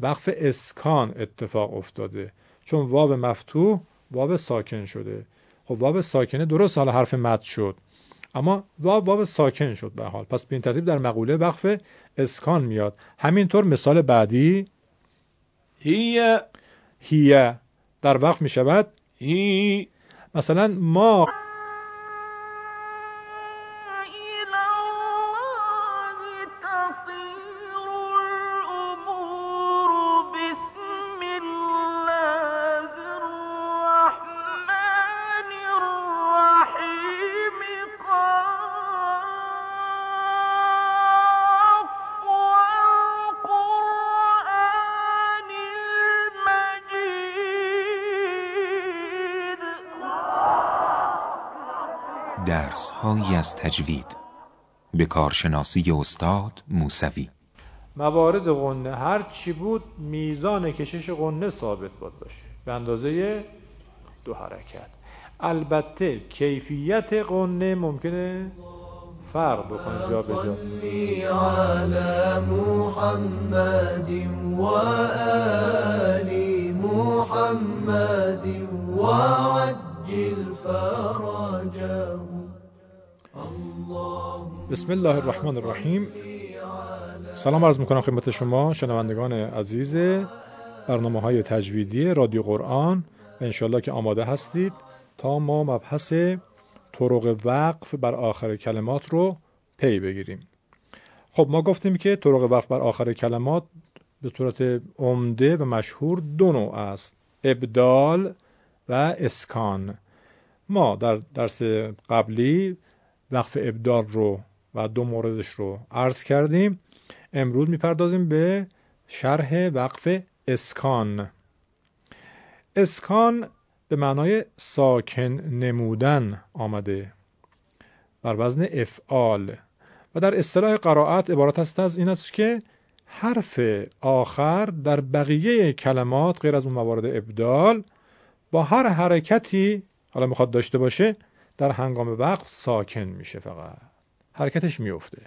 وقف اسکان اتفاق افتاده. چون واو مفتوح واو ساکن شده. خب واو ساکنه درست حالا حرف مد شد. اما واو واو ساکن شد به حال. پس به این ترتیب در مقوله وقف اسکان میاد. همینطور مثال بعدی. هی. هیه در وقف می شود هی. مثلا ما درس هایی از تجوید. به کارشناسی استاد موسوی. موارد غنه هر چی بود میزان کشش غنه ثابت باید باشه. به اندازه دو حرکت. البته کیفیت غنه ممکنه فرق بکنه جا به جا. محمد بسم الله الرحمن الرحیم. سلام عرض می‌کنم خدمت شما شنوندگان عزیز برنامه های تجویدی رادیو قرآن. انشالله که آماده هستید تا ما مبحث طرق وقف بر آخر کلمات رو پی بگیریم. خب ما گفتیم که طرق وقف بر آخر کلمات به صورت عمده و مشهور دو نوع است ابدال و اسکان. ما در درس قبلی وقف ابدال رو و دو موردش رو عرض کردیم. امروز می‌پردازیم به شرح وقف اسکان. اسکان به معنای ساکن نمودن آمده بر وزن افعال. و در اصطلاح قرائت عبارت است از این است که حرف آخر در بقیه کلمات غیر از اون موارد ابدال با هر حرکتی حالا می‌خواد داشته باشه در هنگام وقف ساکن میشه فقط. حرکتش میفته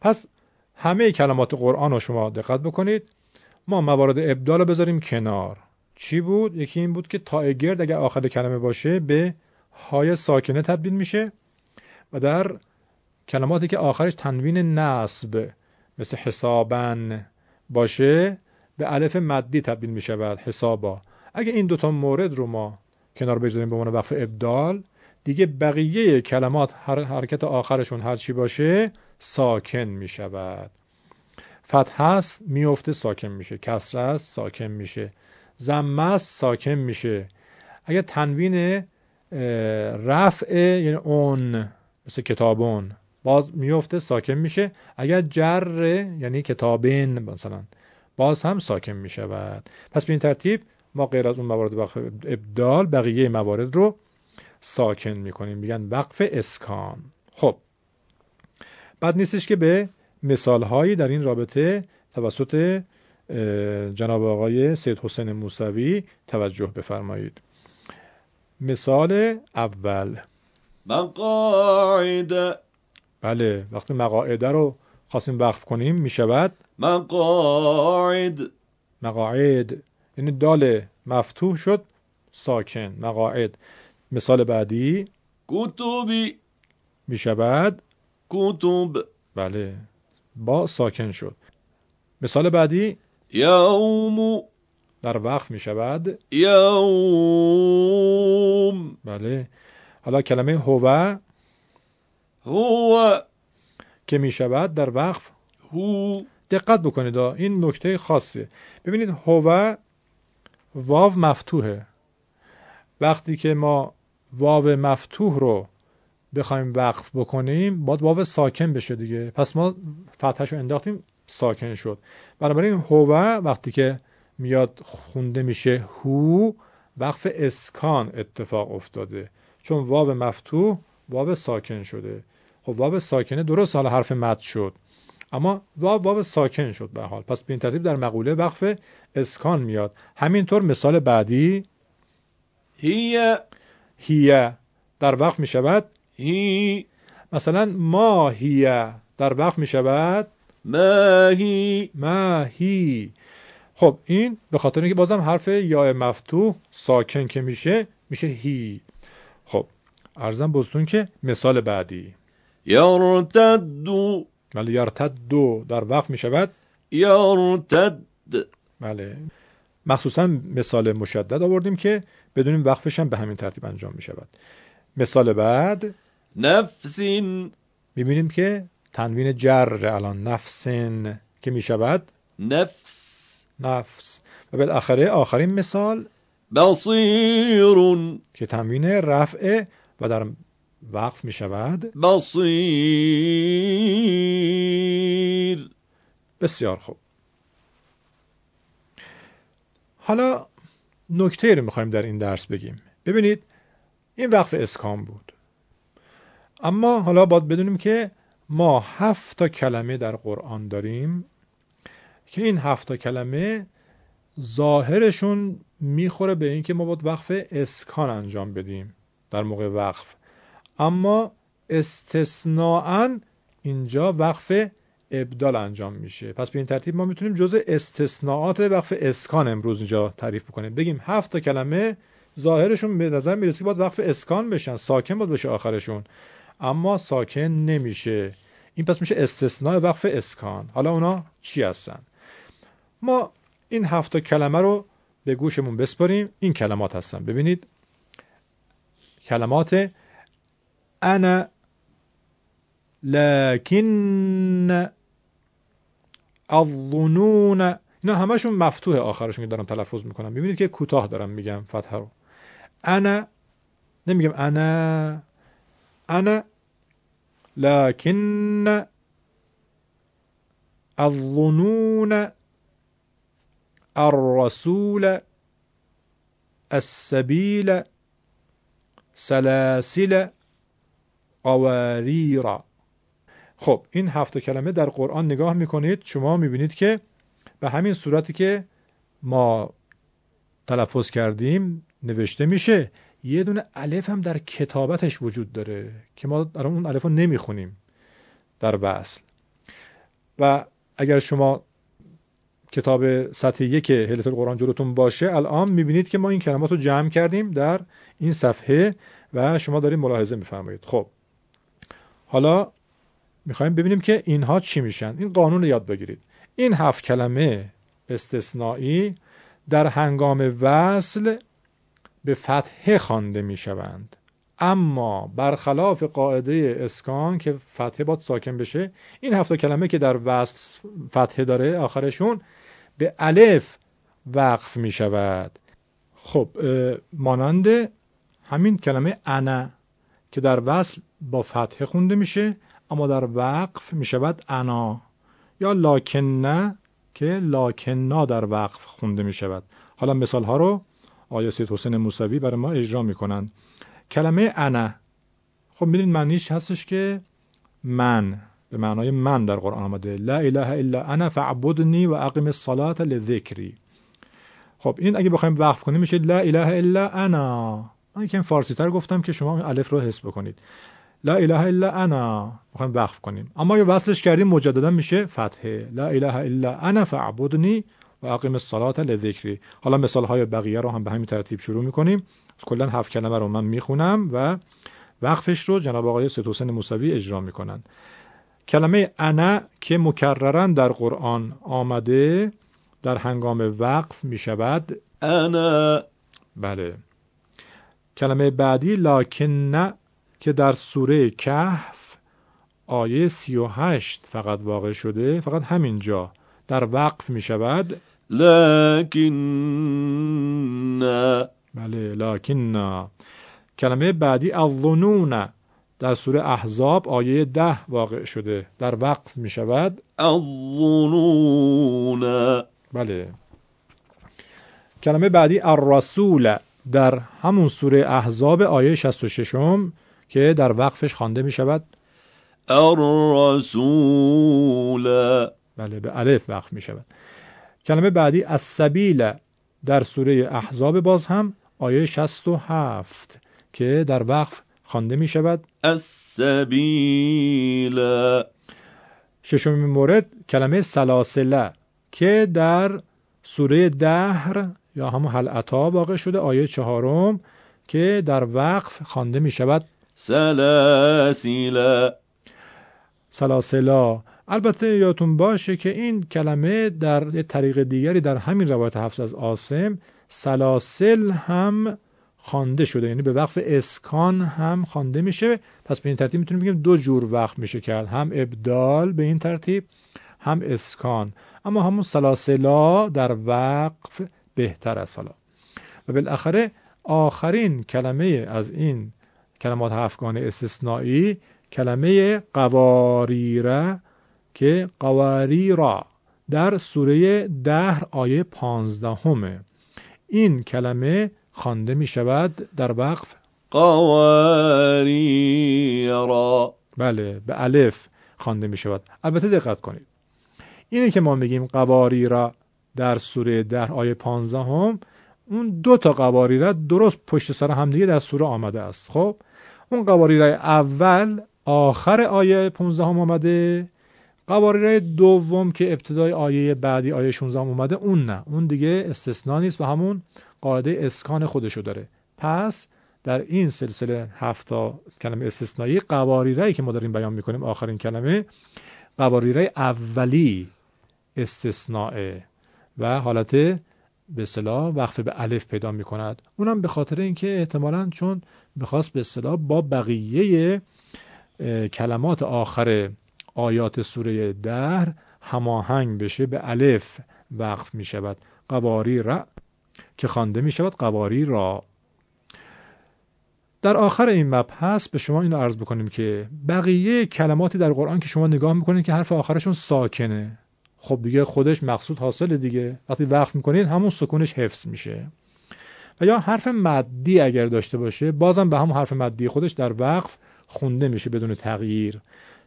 پس همه کلمات قرآن رو شما دقت بکنید. ما موارد ابدال رو بذاریم کنار. چی بود؟ یکی این بود که تا گرد اگر آخر کلمه باشه به های ساکنه تبدیل میشه و در کلماتی که آخرش تنوین نصب مثل حسابن باشه به الف مدی تبدیل می شود حسابا. اگه این دوتا مورد رو ما کنار بذاریم به عنوان وقف ابدال دیگه بقیه کلمات هر حرکت آخرشون هر چی باشه ساکن می شود فتح است میفته ساکن میشه. کسره است ساکن میشه. ضمه است ساکن میشه. اگه تنوین رفع یعنی اون مثل کتابون باز میفته ساکن میشه. اگر جر یعنی کتابین مثلا باز هم ساکن می‌شود. پس به این ترتیب ما غیر از اون موارد ابدال بقیه موارد رو ساکن می‌کنیم. میگن وقف اسکان. خب. بعد نیستش که به مثال هایی در این رابطه توسط جناب آقای سید حسین موسوی توجه بفرمایید. مثال اول. مقاعد. بله وقتی مقاعده رو خواستیم وقف کنیم می‌شود؟ مقاعد. مقاعد. یعنی دال مفتوح شد ساکن. مقاعد. مثال بعدی کتبی می‌شود. کتب بله. با ساکن شد. مثال بعدی یوم. در وقف می شود یوم. بله. حالا کلمه هو هو. که می شود در وقف هو. دقت بکنید. این نکته خاصه. ببینید هو واو مفتوحه. وقتی که ما واو مفتوح رو بخوایم وقف بکنیم باید واو ساکن بشه دیگه. پس ما فتحش رو انداختیم ساکن شد. بنابراین هو وقتی که میاد خونده میشه هو وقف اسکان اتفاق افتاده. چون واو مفتوح واو ساکن شده. خب واو ساکنه درست حالا حرف مد شد. اما واو واو ساکن شد به حال. پس به این ترتیب در مقوله وقف اسکان میاد. همینطور مثال بعدی. هی هیه در وقف می شود؟ هی. مثلا ما هیه در وقف می شود؟ ماهی ماهی خب این به خاطر اینکه بازم حرف یا مفتوح ساکن که میشه میشه هی. خب ارزم بزتون که مثال بعدی. يرتد ولی یرتد در وقت می‌شود يرتد بله. مخصوصا مثال مشدد آوردیم که بدونیم وقفش هم به همین ترتیب انجام می شود مثال بعد نفس می‌بینیم که تنوین جر الان نفسن که می شود نفس. نفس. و بالاخره آخرین مثال بصير که تنوین رفع و در وقف می شود بصير بسیار خوب. حالا نکته رو می‌خوایم در این درس بگیم. ببینید این وقف اسکان بود. اما حالا باید بدونیم که ما هفت تا کلمه در قرآن داریم که این هفت تا کلمه ظاهرشون می‌خوره به اینکه ما باید وقف اسکان انجام بدیم در موقع وقف. اما استثناءً اینجا وقف ابدال انجام میشه. پس به این ترتیب ما می‌تونیم جزء استثناءات وقف اسکان امروز اینجا تعریف بکنیم. بگیم هفت تا کلمه ظاهرشون به نظر می‌رسه که باید وقف اسکان بشن ساکن باید بشه آخرشون. اما ساکن نمیشه. این پس میشه استثناء وقف اسکان. حالا اونا چی هستن؟ ما این هفت تا کلمه رو به گوشمون بسپاریم. این کلمات هستن. ببینید. کلمات انا لكن الظنون اینا همشون مفتوح آخرشون که دارم تلفظ میکنم. ببینید که کوتاه دارم میگم فتحه رو. أنا نمیگم أنا أنا لكن الظنون الرسول السبيل سلاسل قواریرا خب این هفت کلمه در قرآن نگاه می‌کنید شما می‌بینید که به همین صورتی که ما تلفظ کردیم نوشته میشه یه دونه الف هم در کتابتش وجود داره که ما در اون الف رو نمی‌خونیم در وصل و اگر شما کتاب سطح یک هلت القرآن جلوتون باشه الان می‌بینید که ما این کلمات رو جمع کردیم در این صفحه و شما دارید ملاحظه میفرمایید. خب حالا می‌خوایم ببینیم که اینها چی میشن. این قانون رو یاد بگیرید. این هفت کلمه استثنایی در هنگام وصل به فتحه خوانده می‌شوند. اما برخلاف قاعده اسکان که فتحه باید ساکن بشه این هفت کلمه که در وصل فتحه داره آخرشون به الف وقف می شود خب مانند همین کلمه انا که در وصل با فتحه خونده میشه. اما در وقف می شود انا. یا لاکنه که لاکننا در وقف خونده می شود حالا مثال ها رو آیا سید حسین موسوی برای ما اجرا می کنند کلمه انا. خب میدین معنیش هستش که من به معنای من در قرآن آمده. لا اله الا انا فعبدنی و اقم الصلاة لذکری. خب این اگه بخوایم وقف کنیم میشه لا اله الا انا. من یکم فارسی تر گفتم که شما الف رو حس بکنید. لا اله الا انا. بخوایم وقف کنیم. اما اگه وصلش کردیم مجددا میشه فتحه. لا اله الا انا فعبدنی و اقیم الصلاة لذکری. حالا مثال های بقیه رو هم به همین ترتیب شروع می‌کنیم. کلا هفت کلمه رو من می‌خونم و وقفش رو جناب آقای سید حسین موسوی اجرا می‌کنن. کلمه انا که مکررن در قرآن آمده در هنگام وقف می شود انا. بله. کلمه بعدی لکن که در سوره کهف آیه 38 فقط واقع شده فقط همین جا در وقف می شود. لكن بله لکن کلمه بعدی الظنون در سوره احزاب آیه ده واقع شده در وقف می شود. الظنون. بله. کلمه بعدی الرسول در همون سوره احزاب آیه 66 که در وقفش خوانده می شود الرسول. بله به الف وقف می شود کلمه بعدی السبیل در سوره احزاب باز هم آیه 67 که در وقف خوانده می شود السبيل ششمین مورد کلمه سلاسله که در سوره دهر یا همون حلعتا واقع شده آیه چهارم که در وقف خوانده می شود سلاسل. سلاسلا البته یادتون باشه که این کلمه در یه طریق دیگری در همین روایت حفظ از آسم سلاسل هم خوانده شده. یعنی به وقف اسکان هم خوانده میشه. پس به این ترتیب می‌تونیم بگیم دو جور وقف میشه کرد. هم ابدال به این ترتیب هم اسکان. اما همون سلاسلا در وقف بهتر است حالا. و بالاخره آخرین کلمه از این کلمات هفتگانه استثنایی کلمه قواریره که قواریرا در سوره دهر آیه پانزدهمه. این کلمه خوانده می شود در وقف. قواريرا بله به الف خوانده می شود. البته دقت کنید. اینه که ما میگیم قواری را در سوره ده آیه 15 هم اون دو تا قواری را درست پشت سر همدیگه در سوره آمده است. خب اون قواری اول آخر آیه 15 هم آمده قواری دوم که ابتدای آیه بعدی آیه 16 هم اومده اون نه. اون دیگه استثنا نیست و همون قاعده اسکان خودشو داره. پس در این سلسله هفتا کلمه استثنایی قواریرهی که ما داریم بیان می‌کنیم آخرین کلمه قواریره اولی استثناء و حالت به اصطلاح وقف به الف پیدا می کند اونم به خاطر اینکه احتمالا چون بخواست به اصطلاح با بقیه کلمات آخر آیات سوره دهر هماهنگ بشه به الف وقف می شود قواری را که خوانده می شود قواری را. در آخر این مبحث به شما اینو عرض بکنیم که بقیه کلماتی در قرآن که شما نگاه می‌کنید که حرف آخرشون ساکنه. خب دیگه خودش مقصود حاصل دیگه. وقتی وقف می‌کنید همون سکونش حفظ میشه. و یا حرف مدی اگر داشته باشه بازم به همون حرف مدی خودش در وقف خونده میشه بدون تغییر.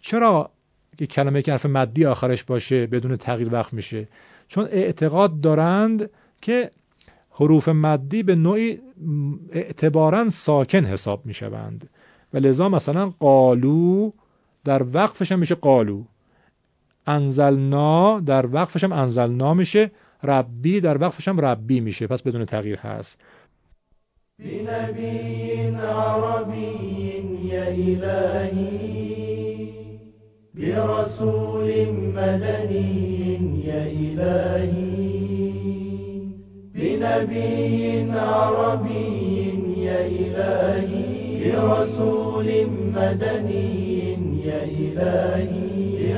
چرا که کلمه که حرف مدی آخرش باشه بدون تغییر وقف میشه؟ چون اعتقاد دارند که حروف مدی به نوعی اعتبارا ساکن حساب می شوند و لذا مثلا قالو در وقفش هم میشه قالو. انزلنا در وقفش هم انزلنا میشه ربی در وقفش هم ربی میشه. پس بدون تغییر هست. بنبي عربي يا إلهي برسول مدني يا إلهي بنبي عربي يا إلهي برسول مدني يا إلهي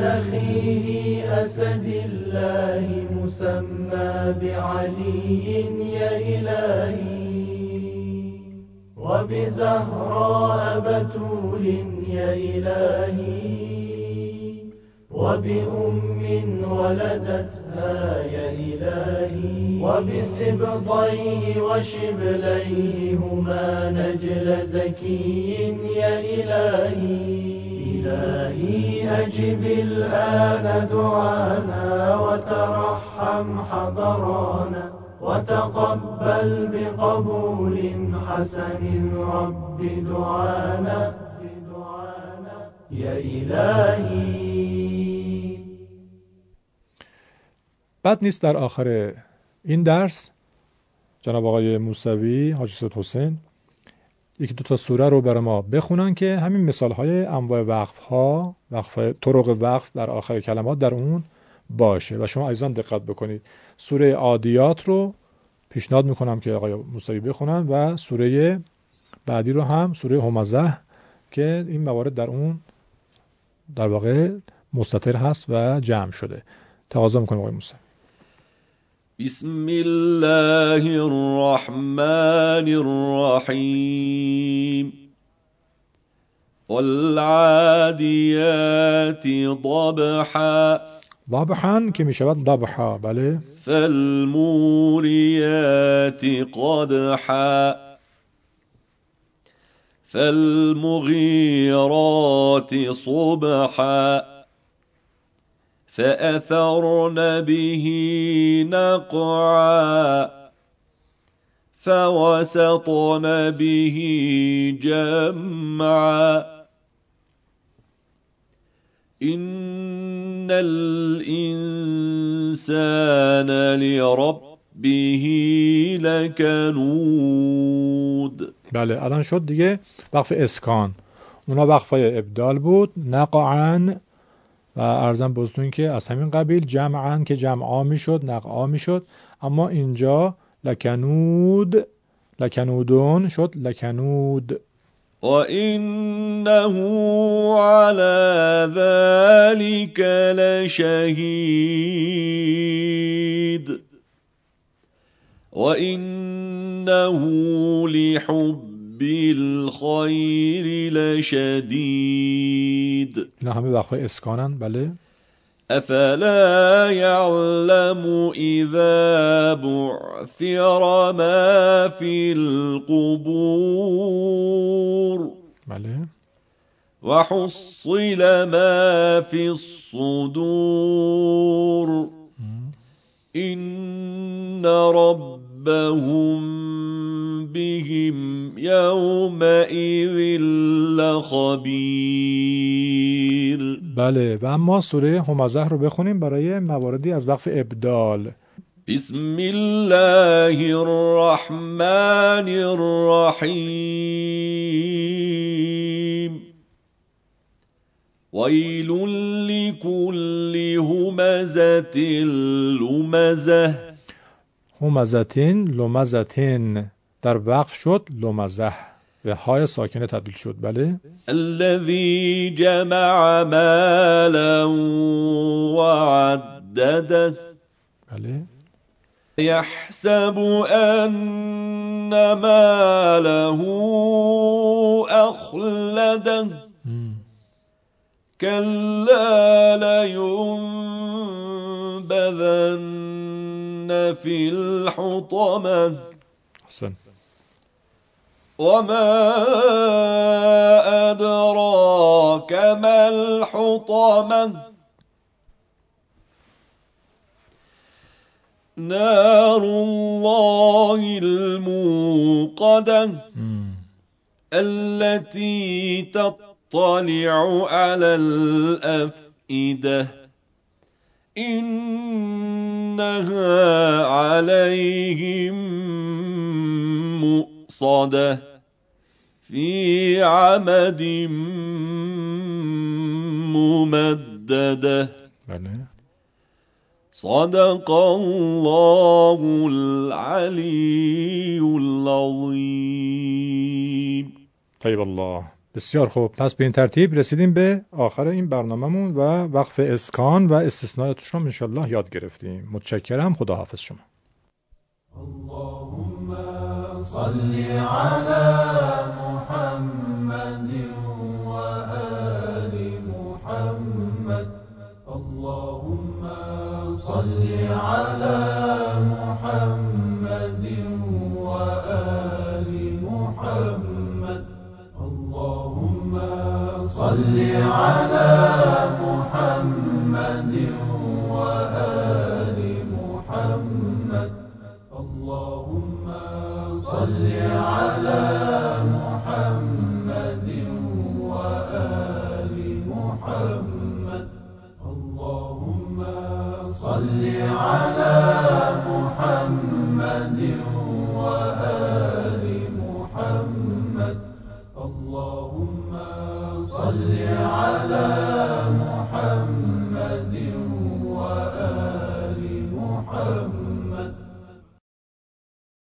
بأخيه أسد الله مسمى بعلي يا إلهي. وبزهراء بتول يا إلهي. وبأم ولدتها يا إلهي. وبسبطيه وشبليه هما نجل زكي يا إلهي. إلهي أجب الآن دعانا وترحم حضرانا وتقبل بقبول حسن رب دعانا. يا إلهي. بد نیست در آخر این درس جناب آقای موسوی حاجی حسین. یکی دو تا سوره رو برای ما بخونن که همین مثال های انواع وقف ها وقف طرق وقف در آخر کلمات در اون باشه. و شما عزیزان دقت بکنید. سوره عادیات رو پیشنهاد می‌کنم که آقای موسوی بخونن و سوره بعدی رو هم سوره همزه که این موارد در اون در واقع مستطر هست و جمع شده. تقاضا می‌کنم آقای موسوی. بسم الله الرحمن الرحيم. والعاديات ضبحا. ضبحا؟ که میشود ضبحا بله فالموريات قدحا. فالمغيرات صبحا. فأثرن به نقعا فوسطن به جمعا. إن الإنسان لربه لكنود. بله الان شد دیگه. وقف اسکان. اونا وقفای ابدال بود. نقعن و ارزم بزتون که از همین قبیل جمعن که جمعا می‌شد نقعا می‌شد. اما اینجا لکنود لکنودون شد لکنود. وإنه على ذلك لشهيد وإنه لحب الخير لشديد. اینا همه وقفای اسکانن بله؟ أفلا يعلم إذا بعثر ما في القبور؟ بله. وحصل ما في الصدور. إن ربهم بهم يومئذ لخبير. بله و اما سوره همزه رو بخونیم برای مواردی از وقف ابدال. بسم الله الرحمن الرحيم ويل لكل همزة لمزة. همزتین لمزتین در وقف شد لمزه به های ساکنه تبدیل شد. بله؟ الذي جمع مالا وعدده. بله. يحسب أن ماله أخلده. مم. كلا لينبذن في الحطمة. حسن وما أدراك ما الحطمة نار الله الموقدة. التي تطلع على الأفئدة إنها عليهم مؤصدة في عمد ممدده بله. صدق الله العلي العظيم. طیب الله. بسیار خوب. پس به این ترتیب رسیدیم به آخر این برنامهمون و وقف اسکان و استثناءاتش رو انشالله یاد گرفتیم. متشکرم. خدا حافظ شما. اللهم صل على محمد وآل محمد. اللهم صل على محمد وآل محمد. اللهم صل على محمد وآل